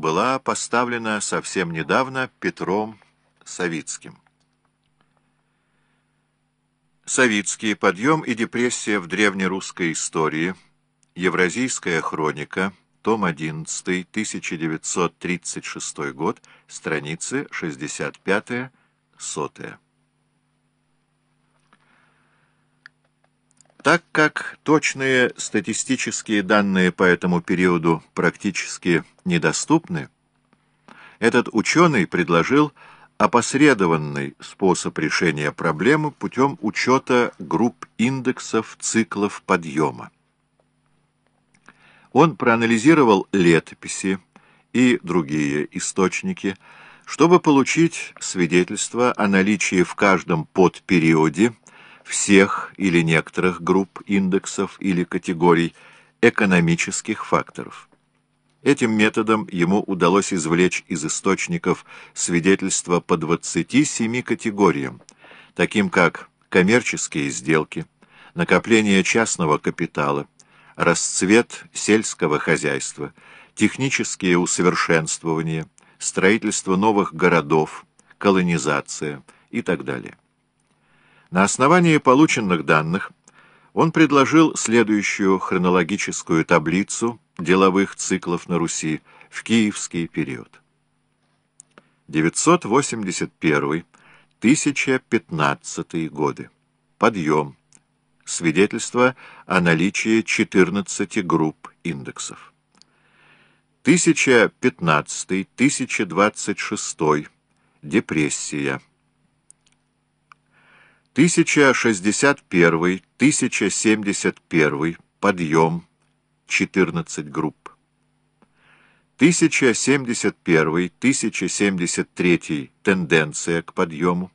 была поставлена совсем недавно Петром Савицким. Савицкий подъем и депрессия в древнерусской истории. Евразийская хроника. Том 11, 1936 год. Страницы 65-100. Так как точные статистические данные по этому периоду практически недоступны, этот ученый предложил опосредованный способ решения проблемы путем учета групп индексов циклов подъема. Он проанализировал летописи и другие источники, чтобы получить свидетельство о наличии в каждом подпериоде всех или некоторых групп индексов или категорий экономических факторов. Этим методом ему удалось извлечь из источников свидетельства по 27 категориям, таким как коммерческие сделки, накопление частного капитала, расцвет сельского хозяйства, технические усовершенствования, строительство новых городов, колонизация и так далее. На основании полученных данных он предложил следующую хронологическую таблицу деловых циклов на Руси в киевский период. 981-1015 годы. Подъем. Свидетельство о наличии 14 групп индексов. 1015-1026. Депрессия. 1061-1071 подъем 14 групп. 1071-1073 тенденция к подъему.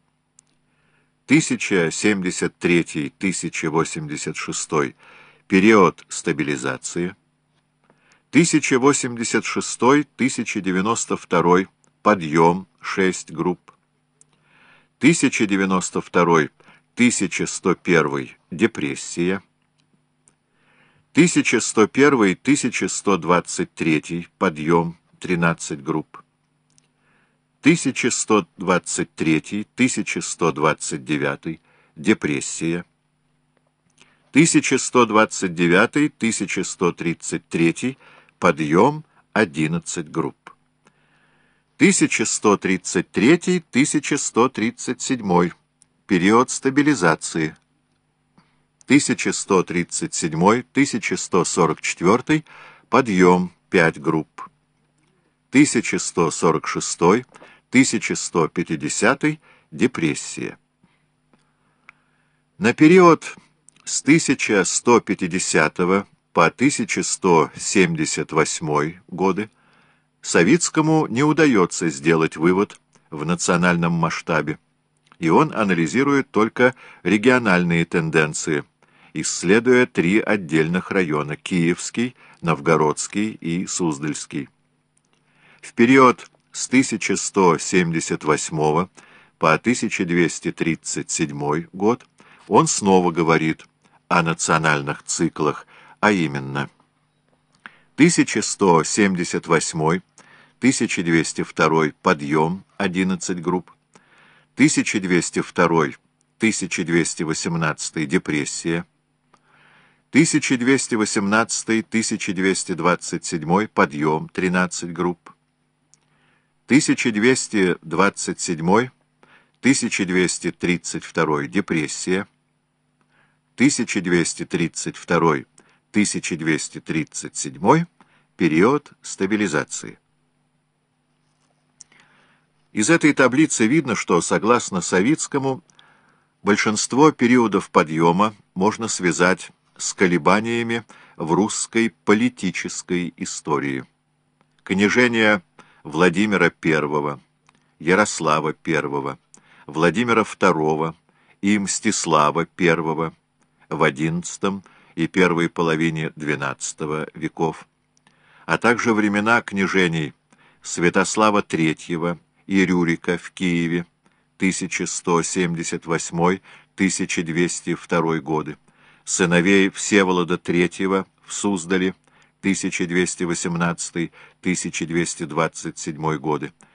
1073-1086 период стабилизации. 1086-1092 подъем 6 групп. 1092 1101 депрессия, 1101-1123 подъем. 13 групп, 1123-1129 депрессия, 1129-1133 подъем. 11 групп, 1133-1137 Период стабилизации. 1137-1144. Подъем 5 групп. 1146-1150. Депрессия. На период с 1150 по 1178 годы Савицкому не удается сделать вывод в национальном масштабе и он анализирует только региональные тенденции, исследуя три отдельных района – Киевский, Новгородский и Суздальский. В период с 1178 по 1237 год он снова говорит о национальных циклах, а именно 1178-1202 подъем 11 групп, 1202-1218 депрессия, 1218-1227 подъем 13 групп, 1227-1232 депрессия, 1232-1237 период стабилизации. Из этой таблицы видно, что, согласно Савицкому, большинство периодов подъема можно связать с колебаниями в русской политической истории. Княжение Владимира I, Ярослава I, Владимира II и Мстислава I в XI и первой половине XII веков, а также времена княжений Святослава III и Рюрика в Киеве 1178-1202 годы, сыновей Всеволода III в Суздале 1218-1227 годы,